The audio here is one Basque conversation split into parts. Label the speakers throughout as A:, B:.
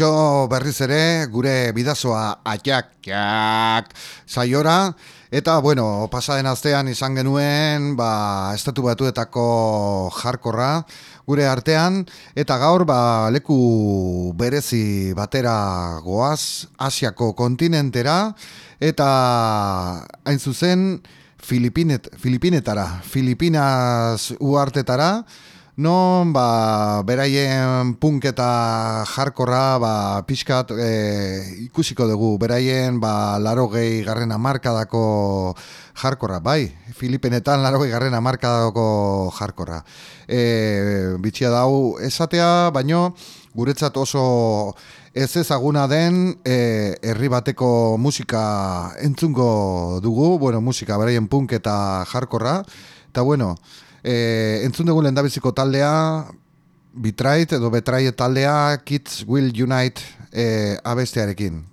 A: Kaixo berriz ere gure bidazoa atiak saiora. Eta bueno, pasaden astean izan genuen ba, estatu batuetako jarkorra gure artean. Eta gaur ba, leku berezi batera goaz Asiako kontinentera. Eta hain zuzen Filipinet, Filipinetara, Filipinas uartetara Non, ba, beraien punk eta jarkorra, ba, pixkat e, ikusiko dugu, beraien, ba, laro gehi garrena markadako jarkorra, bai, Filipenetan laro gehi garrena markadako jarkorra. E, bitxia dau esatea, baino, guretzat oso ez ezaguna den e, herri bateko musika entzungo dugu, bueno, musika beraien punk eta jarkorra, eta bueno, E, entzun dugu lehen taldea, Bitrait edo Betrait taldea, Kids Will Unite e, abestearekin.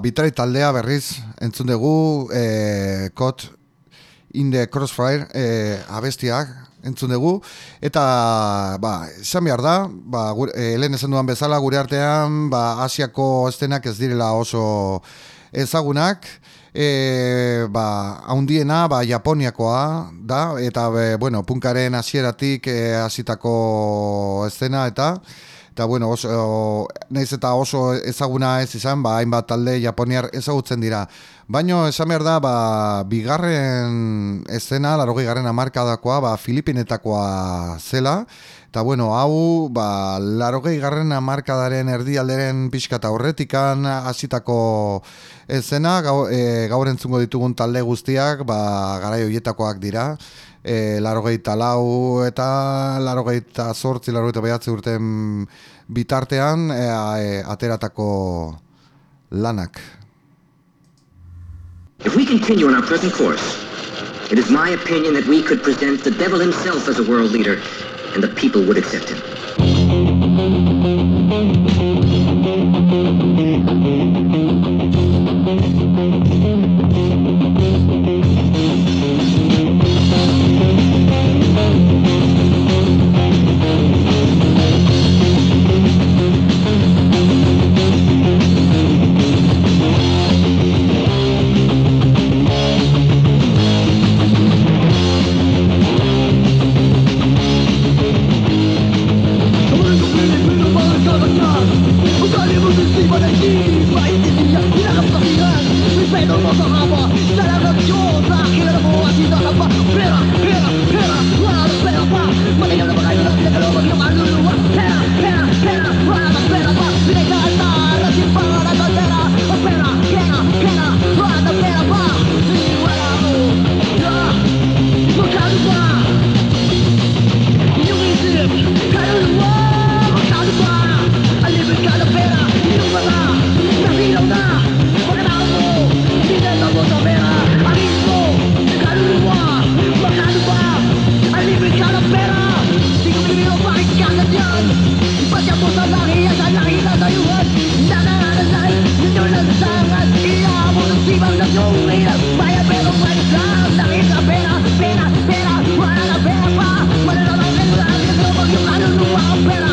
A: Bitari taldea berriz entzun dugu e, Code in the Crossfire e, abestiak entzun dugu. Eta ba, esan behar da ba, gure, e, lehen esan duan bezala gure artean ba, Asiako estenak ez direla oso ezagunak. E, ba, haundiena ba, Japoniakoa da eta be, bueno, punkaren hasieratik e, hasitako estena eta eta bueno, oso, naiz eta oso ezaguna ez izan, ba, hainbat talde japoniar ezagutzen dira. Baino esan behar da, ba, bigarren escena, larogei garren amarkadakoa, ba, Filipinetakoa zela, eta bueno, hau, ba, larogei garren amarkadaren erdialderen pixka eta horretikan hasitako escena, gau, e, gaur entzungo ditugun talde guztiak, ba, garai hoietakoak dira, e, larogeita lau eta larogeita sortzi, larogeita behatzi urten bitartean e, e, ateratako lanak.
B: If we continue on our present course, it is my opinion that we could present the devil himself as a world leader and the people would accept him.
C: Hindi mo naging maintindihan Pinakapakinggan May peno mo sa haba Sa lagat Pagkapos sa lahi at ang lahi na dayuhan Nakakalasan, ninyo na sa sangat Iaabot ang sibang ng iyong hirap Bayan pero pwede lang Dahil sa pera, pera, pera Wala na pera pa Wala na pera Wala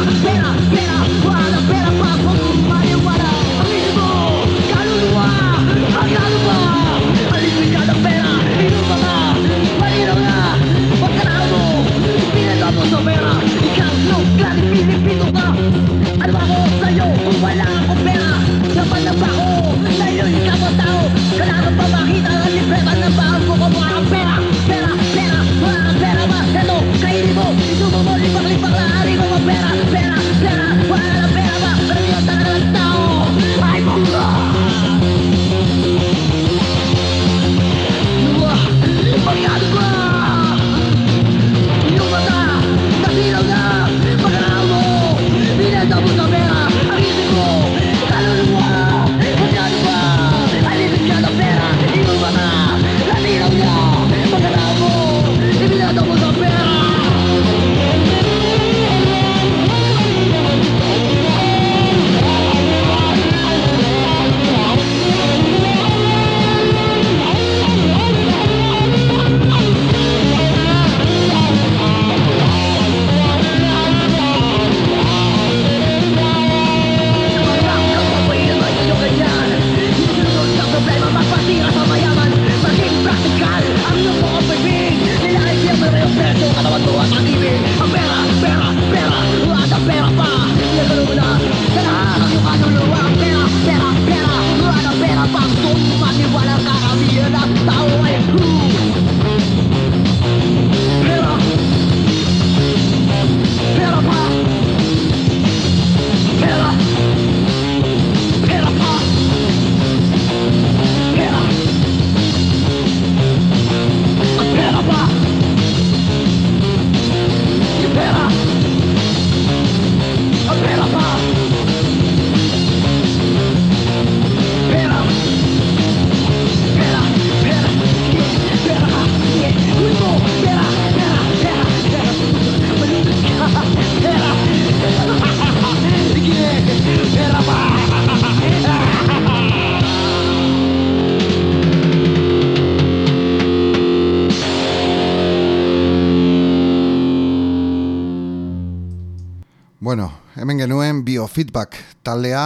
A: feedback taldea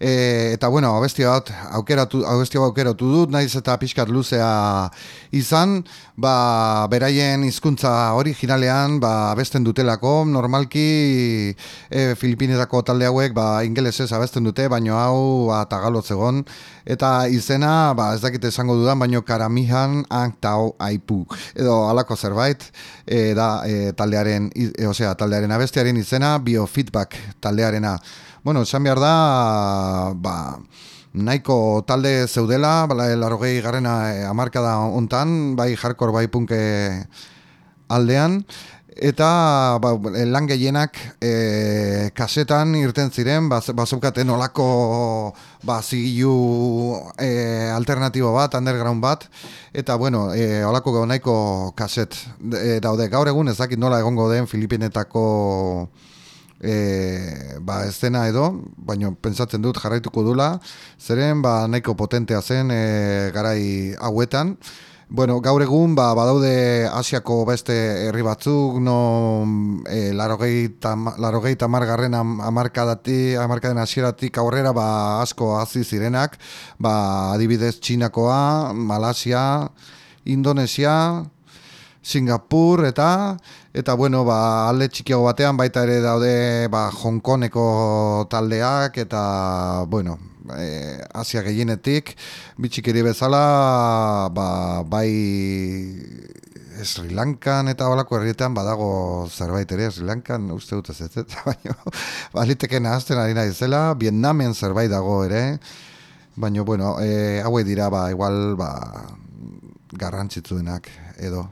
A: e, eta bueno, abesti bat aukeratu abesti bat aukeratu dut, naiz eta pixkat luzea izan, ba beraien hizkuntza originalean ba abesten dutelako, normalki e, Filipinetako talde hauek ba ingelesez abesten dute, baino hau ba tagalotz egon. Eta izena ba ez dakite esango dudan, baino karamihan antau aipu. Edo halako zerbait e, da e, taldearen e, osea taldearen abestiaren izena biofeedback taldearena Bueno, esan behar da, ba, nahiko talde zeudela, bala, larogei garrena e, amarkada ontan, bai jarkor, bai punke aldean, eta ba, lan gehienak e, kasetan irten ziren, bazaukaten ba, olako ba, zigilu e, alternatibo bat, underground bat, eta bueno, e, olako nahiko kaset e, daude. Gaur egun ez dakit nola egongo den Filipinetako e, ba, ez dena edo, baina pentsatzen dut jarraituko dula, zeren ba, nahiko potentea zen e, garai hauetan. Bueno, gaur egun ba, badaude Asiako beste herri batzuk, no e, larogei, tam, amarkadati, amarkaden asieratik aurrera ba, asko hazi zirenak, ba, adibidez Txinakoa, Malasia, Indonesia, Singapur eta eta bueno, ba, alde txikiago batean baita ere daude ba, Hongkoneko taldeak eta bueno, e, Asia gehienetik bitxikeri bezala ba, bai Sri Lankan eta balako herrietan badago zerbait ere Sri Lankan uste dut ez ez baina baliteke nahazten ari nahi zela Vietnamen zerbait dago ere baina bueno, e, haue dira ba, igual ba, garrantzitzuenak edo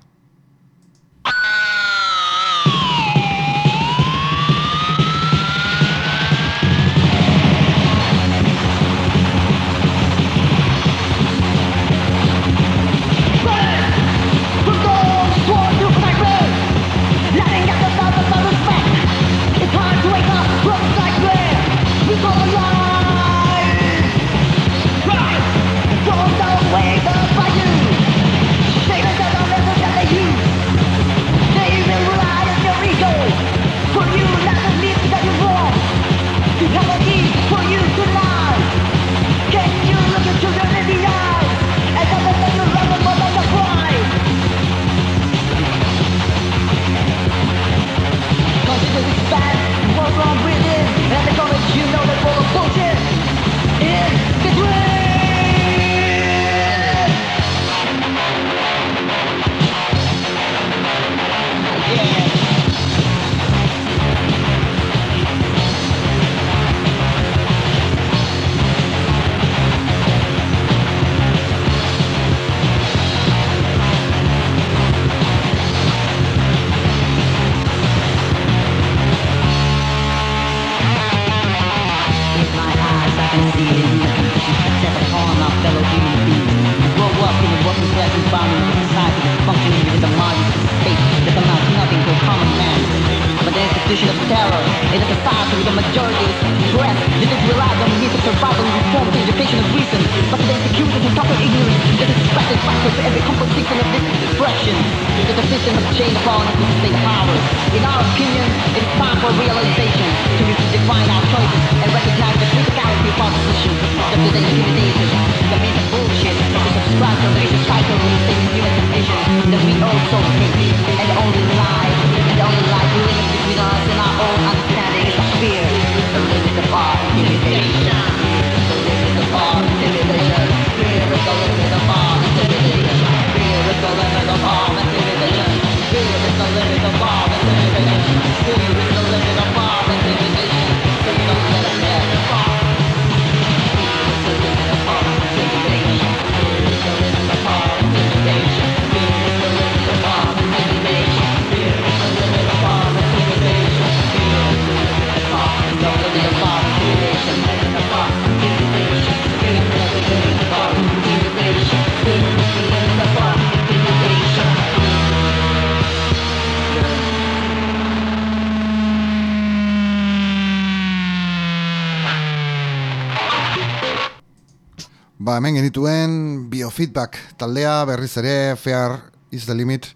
A: Ba, hemen genituen biofeedback taldea berriz ere Fair is the limit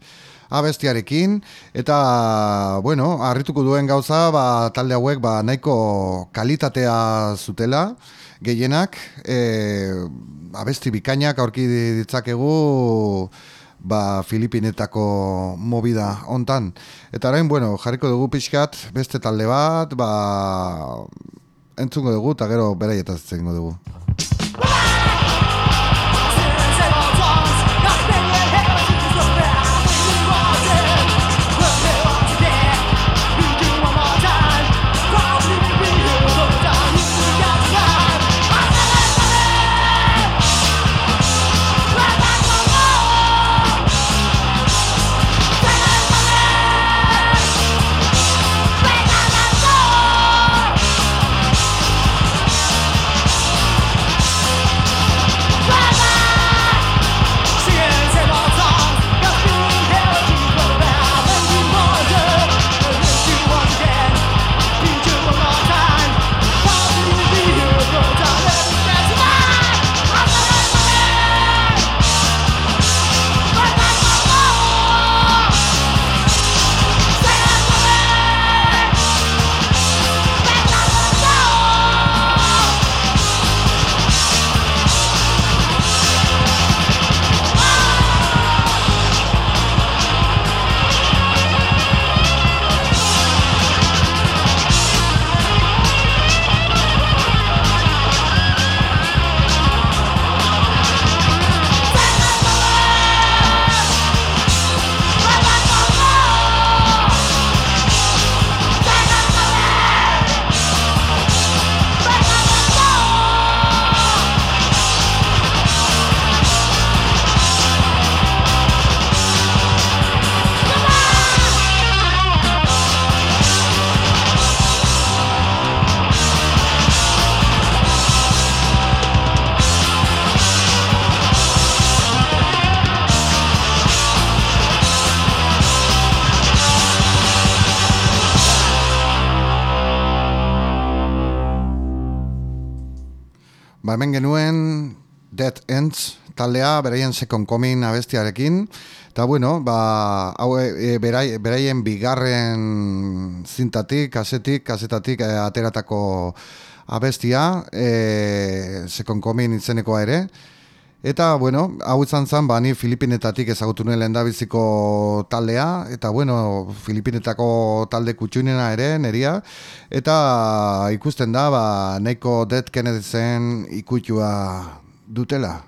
A: abestiarekin eta bueno, harrituko duen gauza ba, talde hauek ba, nahiko kalitatea zutela gehienak e, abesti bikainak aurki ditzakegu ba, Filipinetako movida hontan. Eta orain, bueno, jarriko dugu pixkat beste talde bat, ba, entzungo dugu, eta gero beraietaz zengo dugu. Dead Ends taldea, beraien second coming abestiarekin. Eta bueno, ba, hau, e, berai, beraien bigarren zintatik, kasetik, kasetatik e, ateratako abestia, e, second coming itzenekoa ere. Eta, bueno, hau izan zen, ba, ni Filipinetatik ezagutu nuen lehen taldea, eta, bueno, Filipinetako talde kutxunena ere, neria, eta ikusten da, ba, nahiko Dead Kennedy zen ikutua dutela.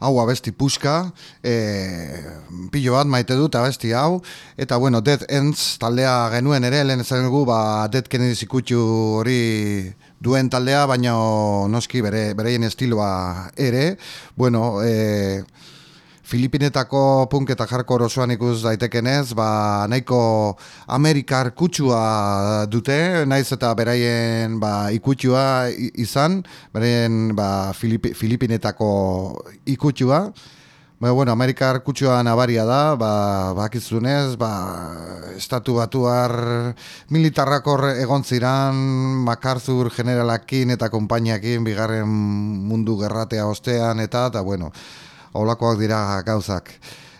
A: hau abesti puska, e, pilo bat maite dut abesti hau, eta bueno, Dead Ends taldea genuen ere, lehen esan dugu, ba, Dead Kennedy zikutxu hori duen taldea, baina noski bere, bereien estiloa ere, bueno, e, Filipinetako punk eta jarko osoan ikus daitekenez, ba, nahiko Amerikar kutsua dute, naiz eta beraien ba, ikutsua izan, beraien ba, Filip, Filipinetako ikutsua. Ba, bueno, Amerikar kutsua nabaria da, ba, bakizunez, ba, estatu batuar militarrakor egon ziran, MacArthur generalakin eta konpainiakin, bigarren mundu gerratea ostean, eta, eta, bueno, olakoak dira gauzak.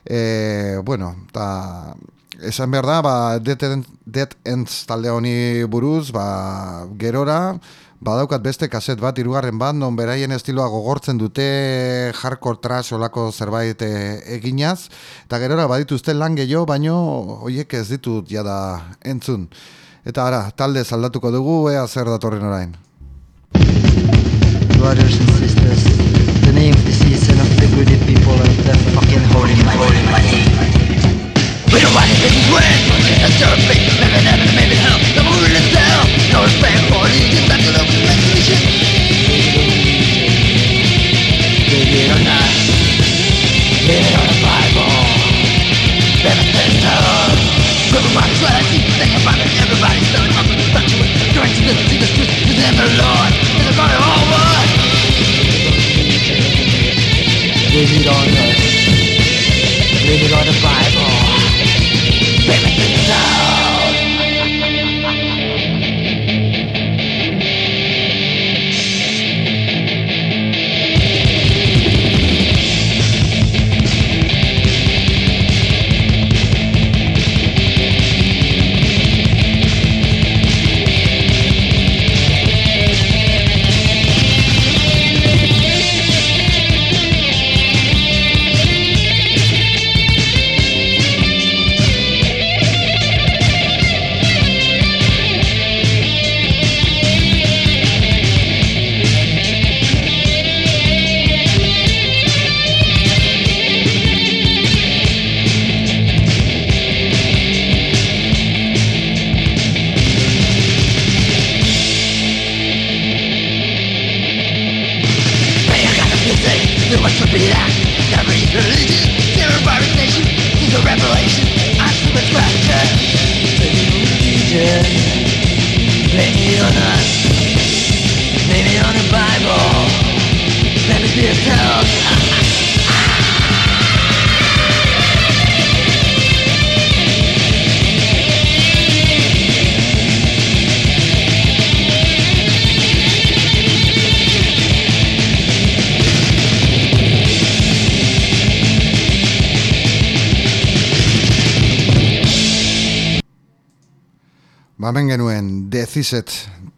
A: E, bueno, eta esan behar da, ba, Dead, Ends talde honi buruz, ba, gerora, badaukat beste kaset bat, irugarren bat, non beraien estiloa gogortzen dute hardcore trash olako zerbait e, eginaz, eta gerora badituzte lan gehiago, baino hoiek ez ditut jada entzun. Eta ara, talde zaldatuko dugu, ea zer datorren orain.
D: Brothers and sisters, the name of the greedy people of the fucking holy money.
E: We don't want it to win It's terribly living in the maybe hell The moon is down No respect for the instruction of the revolution Believe it or not Believe it on the Bible Everything's told Everybody's what I see Think about it Everybody's telling up the statue Going to the, to the truth To them the Lord It's a God of all world
D: Believe it on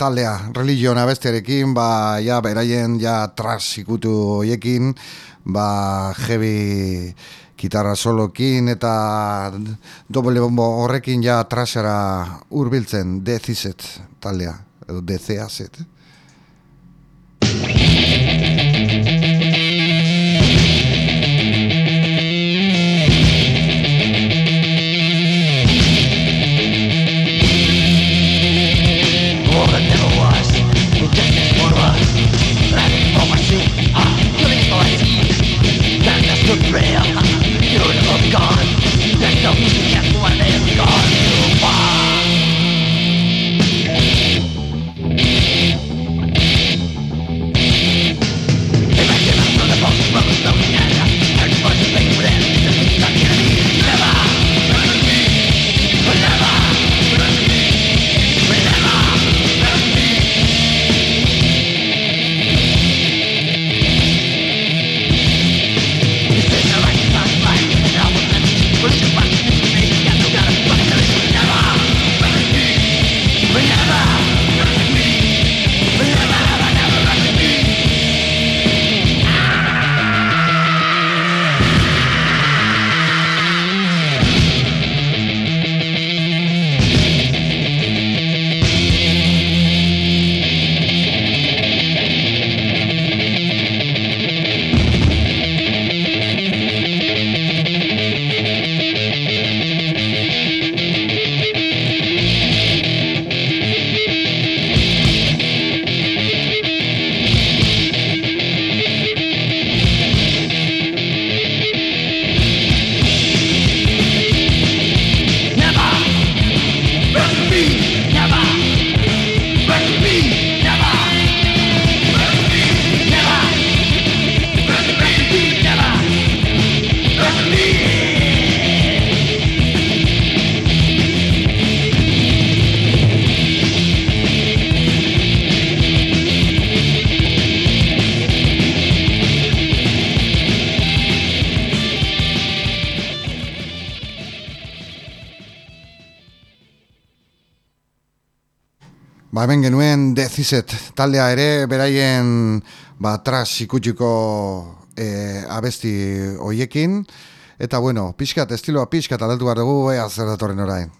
A: taldea religion abestiarekin, ba, ja, beraien ja tras ikutu hoiekin, ba, heavy gitarra solokin eta doble bombo horrekin ja trasara hurbiltzen Decizet taldea, edo DCAZ.
F: Ba, ben genuen deziset taldea ere, beraien ba, tras ikutxiko e, eh, abesti hoiekin. Eta bueno, pixkat, estiloa pixkat, aldatu behar dugu, ea zer datorren orain.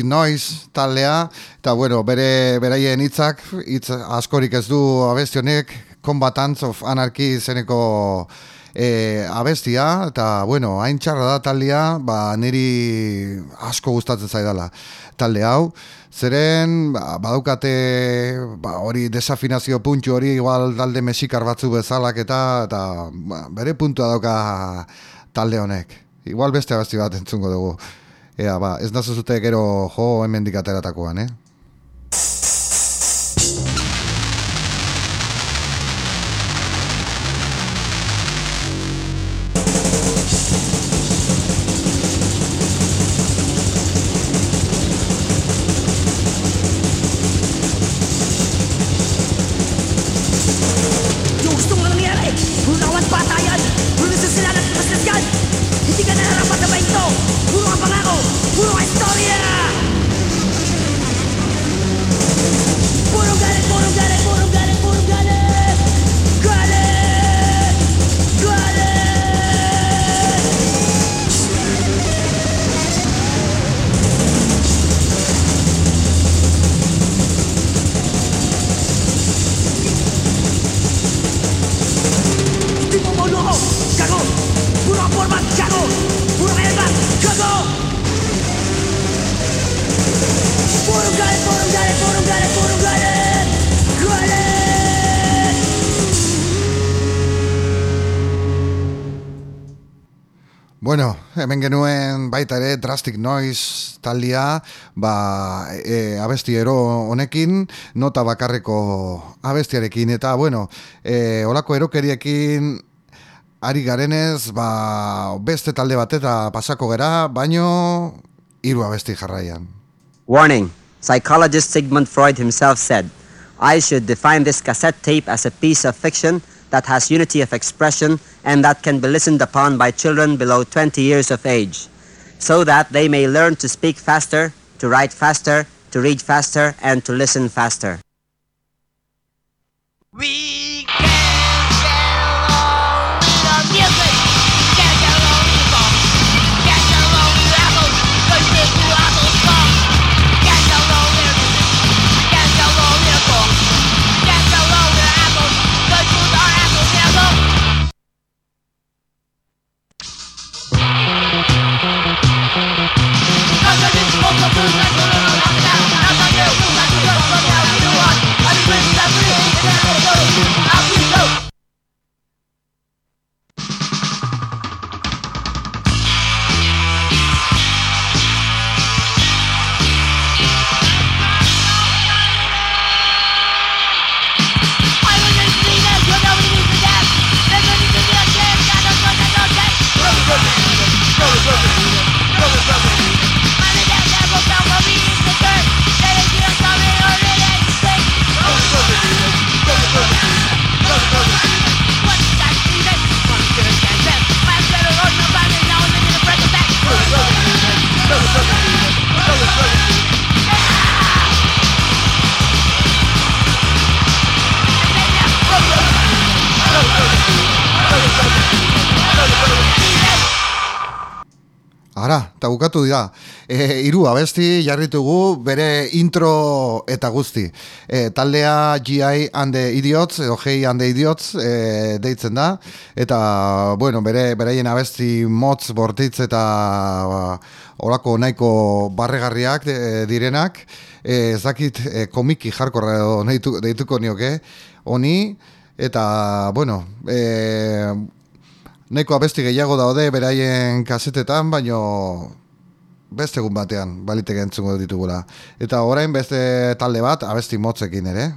F: Music Noise taldea eta bueno, bere beraien hitzak hitz askorik ez du abesti honek Combatants of Anarchy zeneko e, eh, abestia eta bueno, hain txarra da taldea, ba niri asko gustatzen zaidala talde hau. Zeren, ba, badukate ba, hori desafinazio puntu hori igual talde mexikar batzu bezalak eta, eta ba, bere puntua dauka talde honek. Igual beste abesti bat entzungo dugu. Ea, ba, ez nazo zute gero jo hemen dikateratakoan, eh?
A: Genuen baita ere Drastic Noise taldia, ba, e, abestiero honekin, nota bakarreko abestiarekin, eta, bueno, e, olako erokeriekin ari garenez, ba, beste talde bateta pasako gera, baino hiru abesti jarraian.
G: Warning Psychologist Sigmund Freud himself said, I should define this cassette tape as a piece of fiction that has unity of expression and that can be listened upon by children below 20 years of age, so that they may learn to speak faster, to write faster, to read faster, and to listen faster.
E: We can
A: bukatu dira. E, iru abesti jarritugu bere intro eta guzti. E, taldea GI and the Idiots, edo Hey and the Idiots e, deitzen da. Eta, bueno, bere beraien abesti motz bortitz eta ba, olako nahiko barregarriak e, direnak. E, ez dakit e, komiki jarkorra edo deitu, deituko nioke. Honi, eta, bueno, e, Neko abesti gehiago daude beraien kasetetan, baino beste egun batean baliteke entzungo ditugula. Eta orain beste talde bat abesti motzekin ere.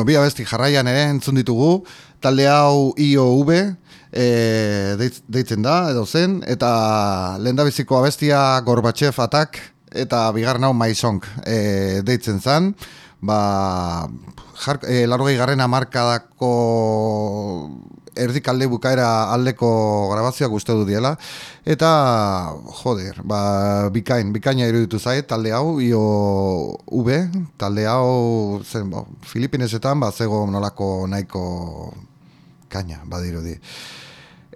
A: Bueno, bi abesti jarraian ere entzun ditugu, talde hau IOV e, deitz- deitzen da, edo zen, eta lehendabiziko abestia Gorbachev Attack, eta bigarren hau Song e, deitzen zen, ba, jar, e, largoi garren amarkadako
H: erdik alde bukaera aldeko grabazioak uste du diela, eta, joder, ba, bikain, bikaina iruditu zait, talde hau, io V, talde hau, zen, bo, Filipinesetan, ba, zego nolako nahiko kaina, badirudi.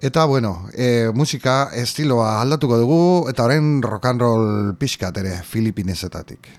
H: Eta, bueno, e, musika estiloa aldatuko dugu, eta orain rock and roll pixkat ere, Filipinesetatik.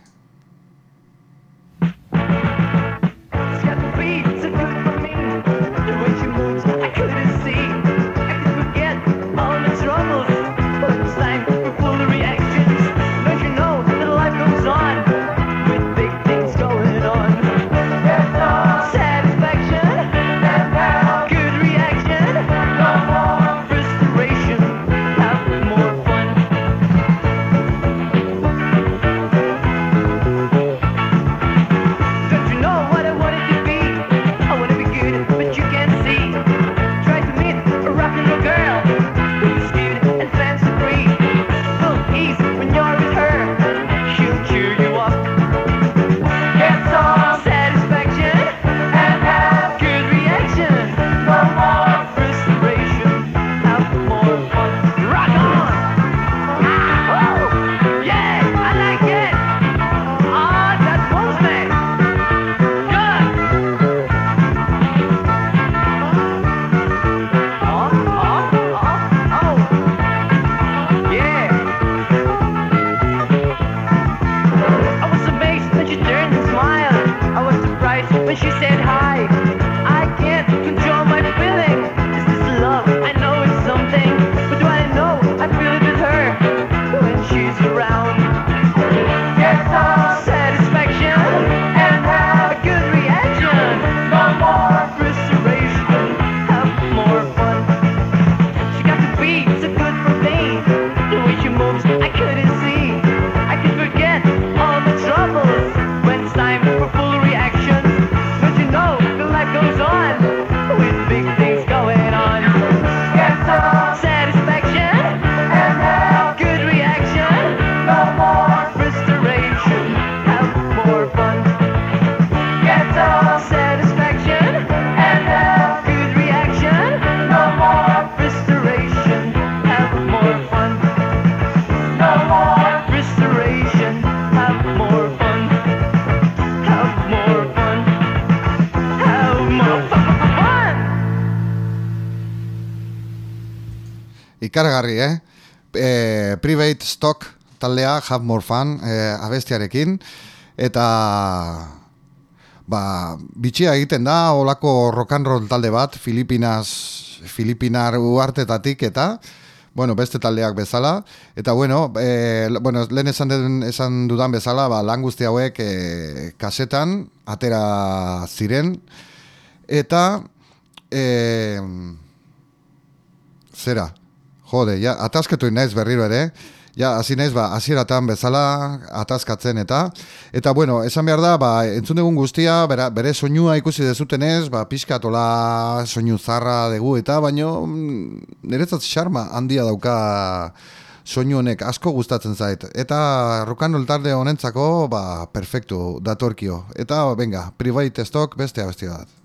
A: Big
H: Ikaragarri, eh? E, private Stock taldea, Have More Fun, e, abestiarekin, eta ba, bitxia egiten da, olako rock and roll talde bat, Filipinas, Filipinar uartetatik, eta, bueno, beste taldeak bezala, eta bueno, e, bueno lehen esan, den, esan dudan bezala, ba, lan guzti hauek e, kasetan, atera ziren, eta, e, zera, jode, ja, ataskatu naiz berriro ere, ja, hasi naiz, ba, hasieratan bezala ataskatzen eta, eta bueno, esan behar da, ba, entzun dugun guztia, bera, bere soinua ikusi dezutenez, ba, pixkatola soinu zarra dugu eta, baino, mm, niretzat xarma handia dauka soinu honek asko gustatzen zait. Eta rokan talde honentzako, ba, perfectu, datorkio. Eta, venga, private stock beste abesti bat.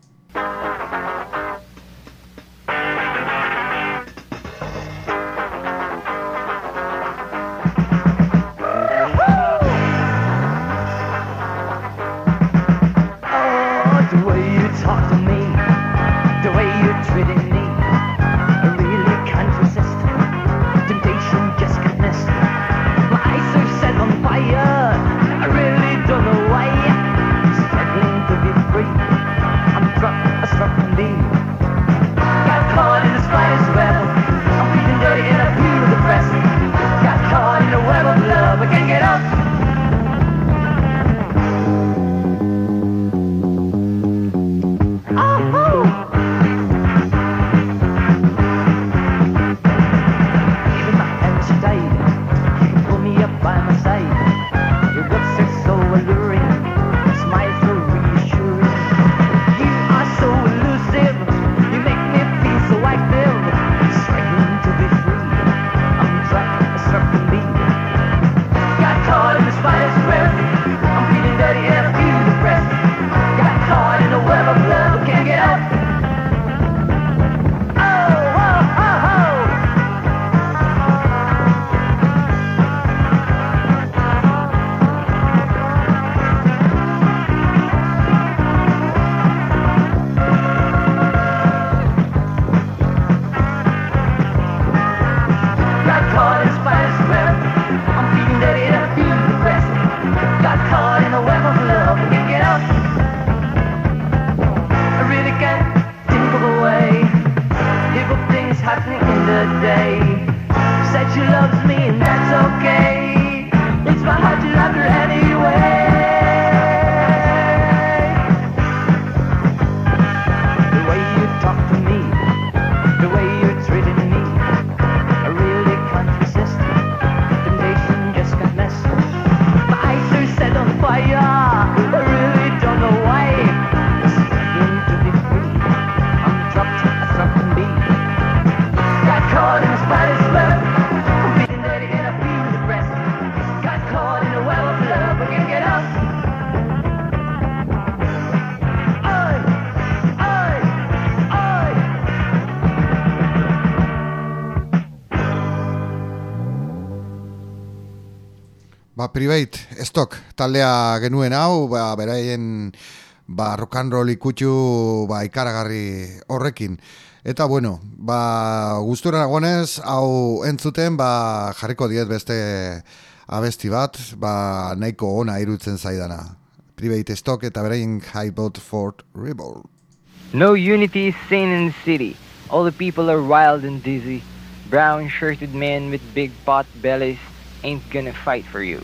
A: Private Stock taldea genuen hau, ba, beraien ba, rock and roll ikutxu ba, ikaragarri horrekin. Eta bueno, ba, guztura nagonez, hau entzuten ba, jarriko diet beste abesti bat, ba, nahiko ona irutzen zaidana. Private Stock eta beraien High Boat Fort Rebel.
H: No unity is seen in the city. All the people are wild and dizzy. Brown-shirted men with big pot bellies ain't gonna fight for you.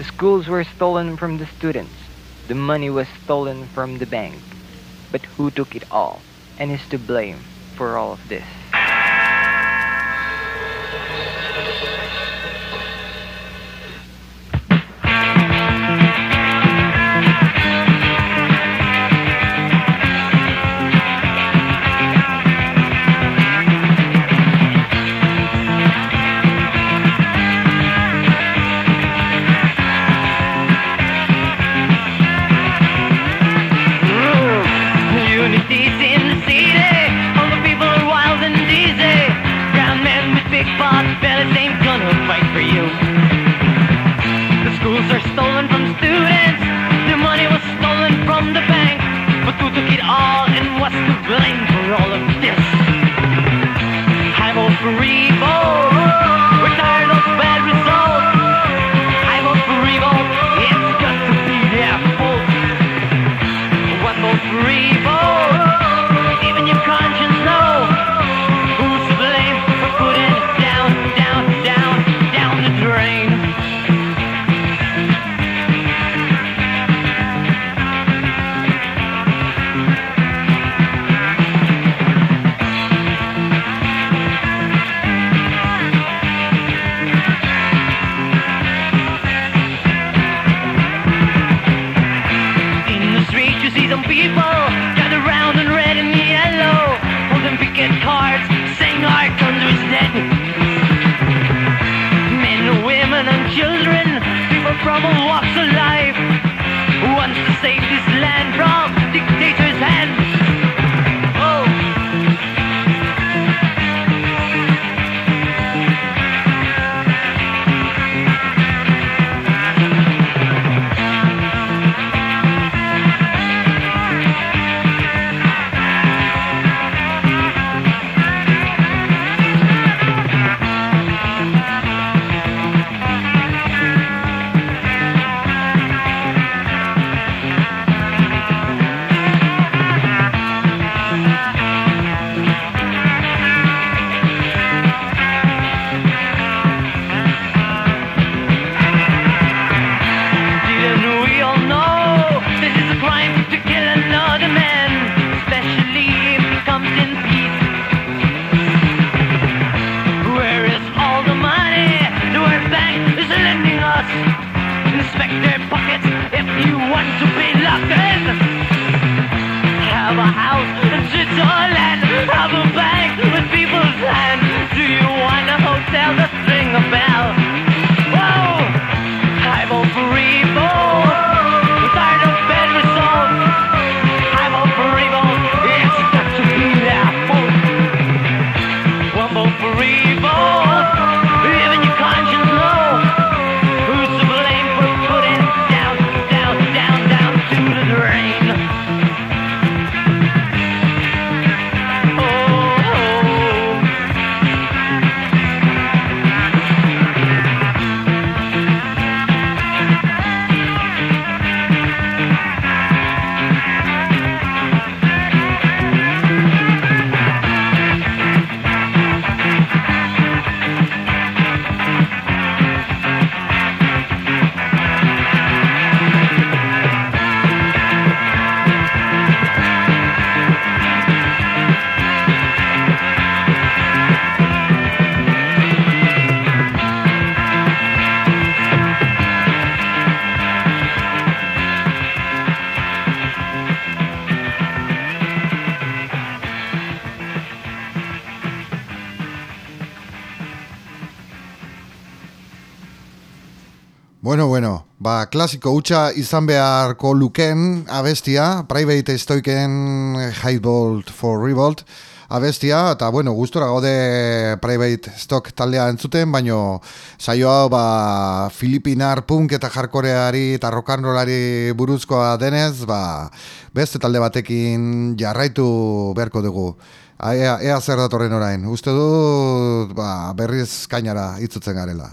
H: The schools were stolen from the students. The money was stolen from the bank. But who took it all and is to blame for all of this?
A: Klasiko hutsa izan beharko luken abestia, Private Stoiken High Bolt for Revolt abestia, eta bueno, gustora gaude Private Stock taldea entzuten, baino saio hau ba, Filipinar punk eta jarkoreari eta rock'n'rollari buruzkoa denez, ba, beste talde batekin jarraitu beharko dugu. Ea, ea zer datorren orain. Uste du ba, berriz kainara itzutzen garela.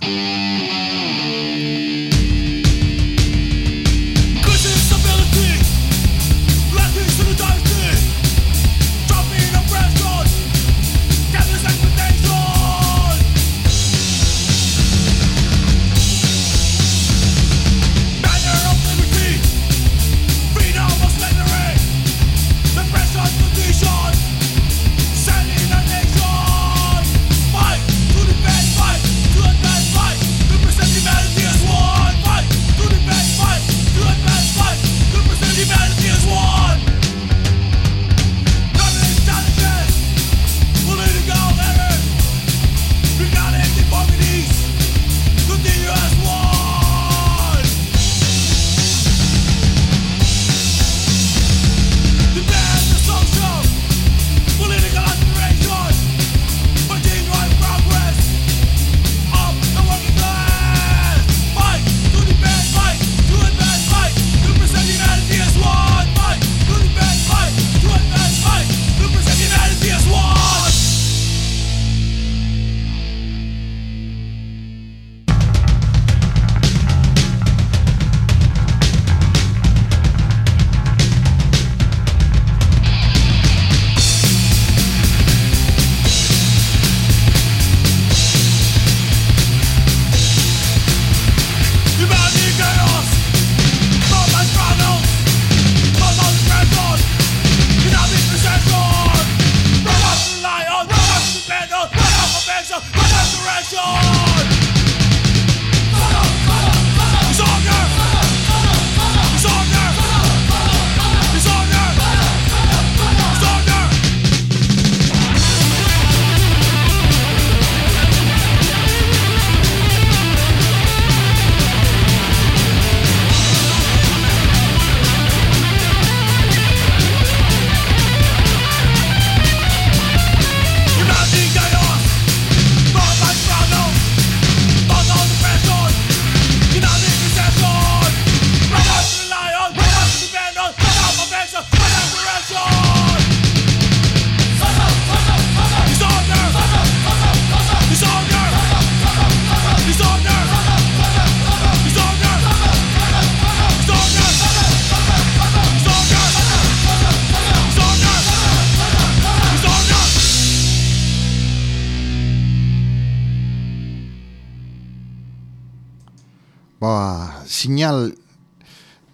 A: Signal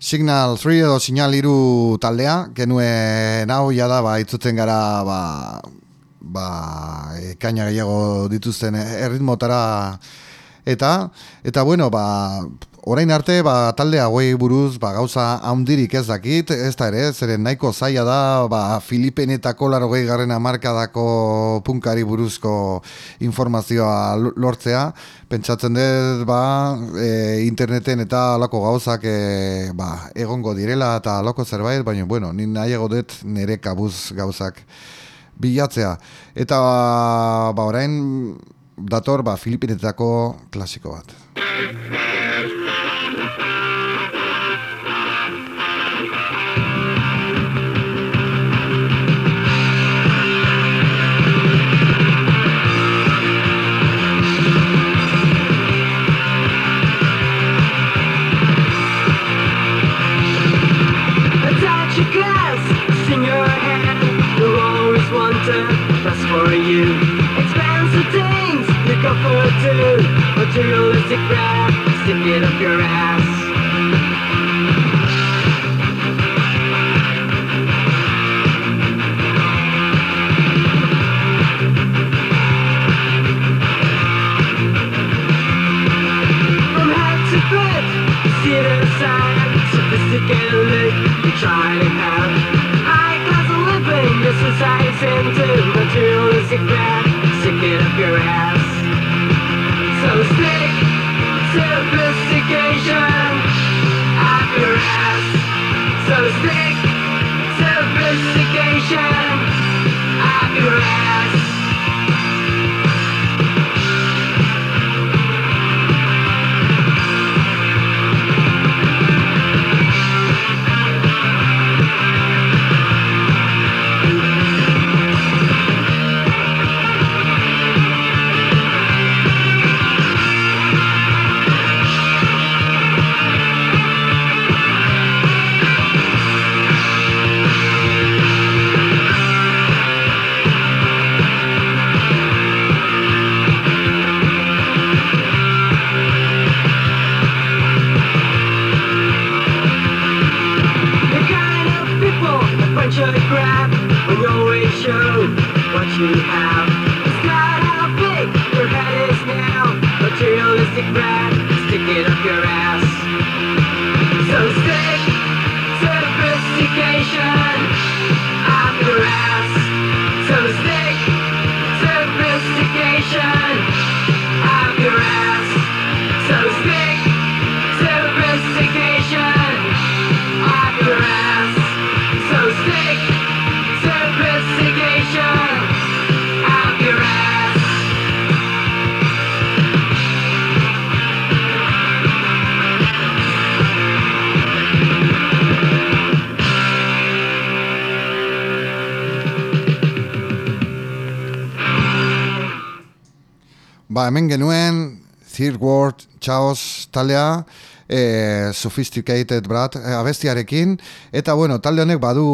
A: Signal 3 edo Signal 3 taldea, genuen hau ja da, ba, itzuten gara, ba, ba, ekaina gehiago dituzten erritmotara, eta, eta bueno, ba, orain arte, ba, talde hauei buruz, ba, gauza haundirik ez dakit, ez da ere, zeren nahiko zaila da, ba, Filipenetako larogei garren amarkadako punkari buruzko informazioa lo- lortzea, pentsatzen dut, ba, e, interneten eta alako gauzak, e, ba, egongo direla eta alako zerbait, baina, bueno, ni nahiago dut nire kabuz gauzak bilatzea. Eta, ba, orain, dator, ba, Filipinetako klasiko bat.
E: So
A: stay
I: ba, hemen genuen Third World Chaos talea e, eh, Sophisticated Brat e, abestiarekin. Eta bueno, talde honek badu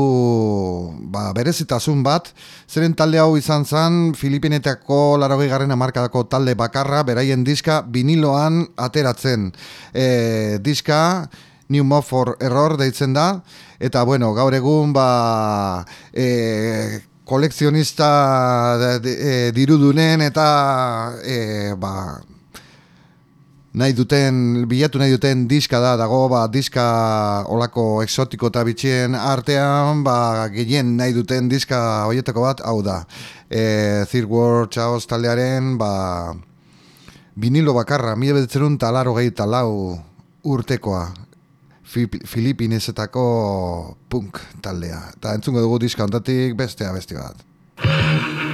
I: ba, berezitasun bat. Zeren talde hau izan zen Filipinetako larogei garren amarkadako talde bakarra beraien diska viniloan ateratzen. E, diska New Mob for Error deitzen da. Eta bueno, gaur egun ba e, kolekzionista e, dirudunen eta e, ba, nahi duten, bilatu nahi duten diska da, dago, ba, diska olako exotiko eta bitxien artean, ba, gehien nahi duten diska horietako bat, hau da. E, Third World Chaos taldearen, ba, vinilo bakarra, mila bedetzerun talaro gehi talau urtekoa. Filipinesetako punk taldea. Eta entzungo dugu diska ondatik bestea beste bat.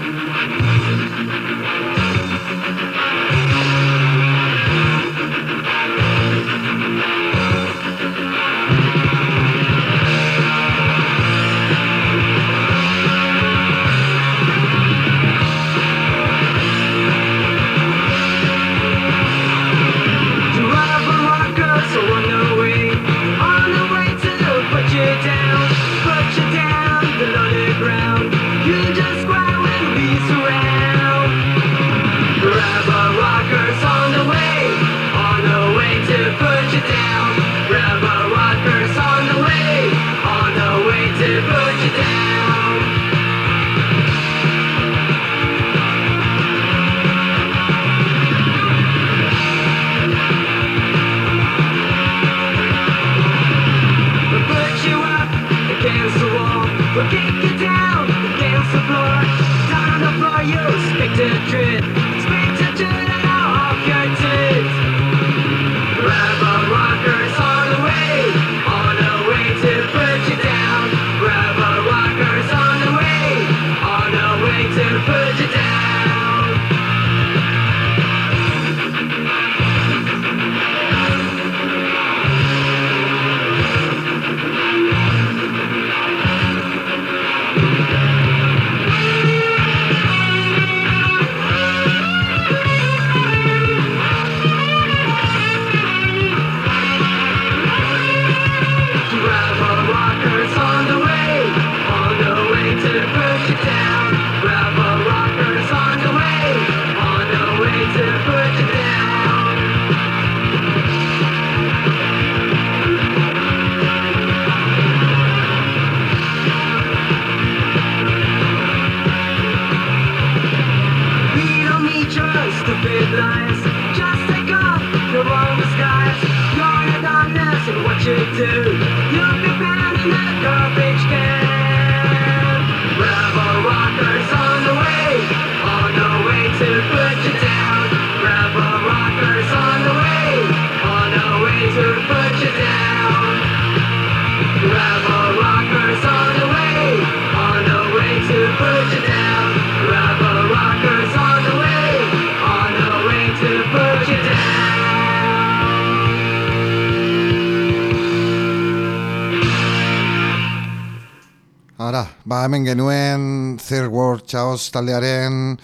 I: ba, hemen genuen Third World Chaos taldearen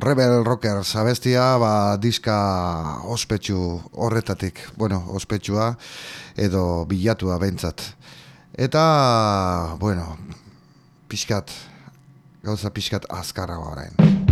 I: Rebel Rockers abestia ba, diska ospetsu horretatik, bueno, ospetsua edo bilatua behintzat. Eta, bueno, pixkat, gauza pixkat azkarrago orain.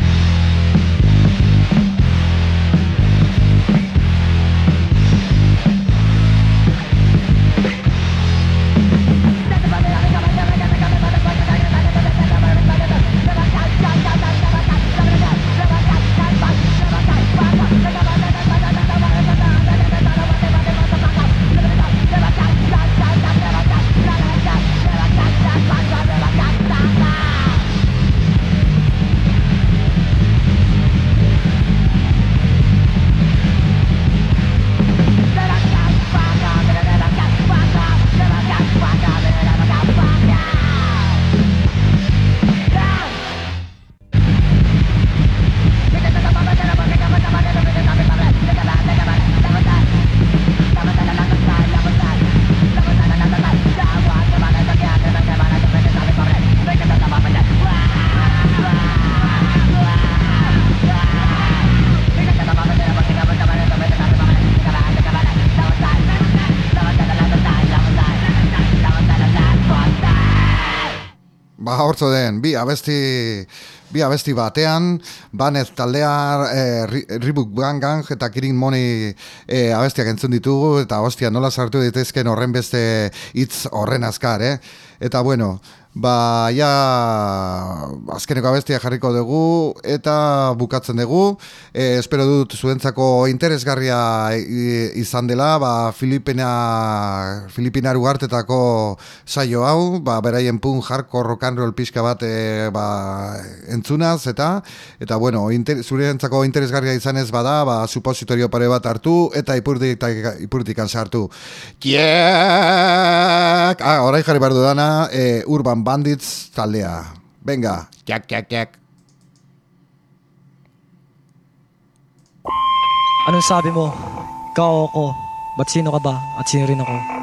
A: Hortzo den, bi abesti, bi abesti batean, banez taldea, e, Ribuk Gang eta Kirin Moni e, abestiak entzun ditugu, eta hostia, nola sartu ditezken horren beste hitz horren azkar, eh? Eta bueno, ba, ja, azkeneko abestia jarriko dugu, eta bukatzen dugu, e, espero dut zuentzako interesgarria izan dela, ba, Filipina, Filipinar ugartetako saio hau, ba, beraien pun jarko roll pixka bat e, ba, entzunaz, eta, eta bueno, inter, zurentzako interesgarria izanez bada, ba, supositorio pare bat hartu, eta ipurtik, sartu. Kiek! Ah, orain jarri behar dudana, e, Urban Bandits taldea. Venga, jak, jak, jak.
F: Anong sabi mo? Ikaw ako. Ba't sino ka ba? At sino rin ako?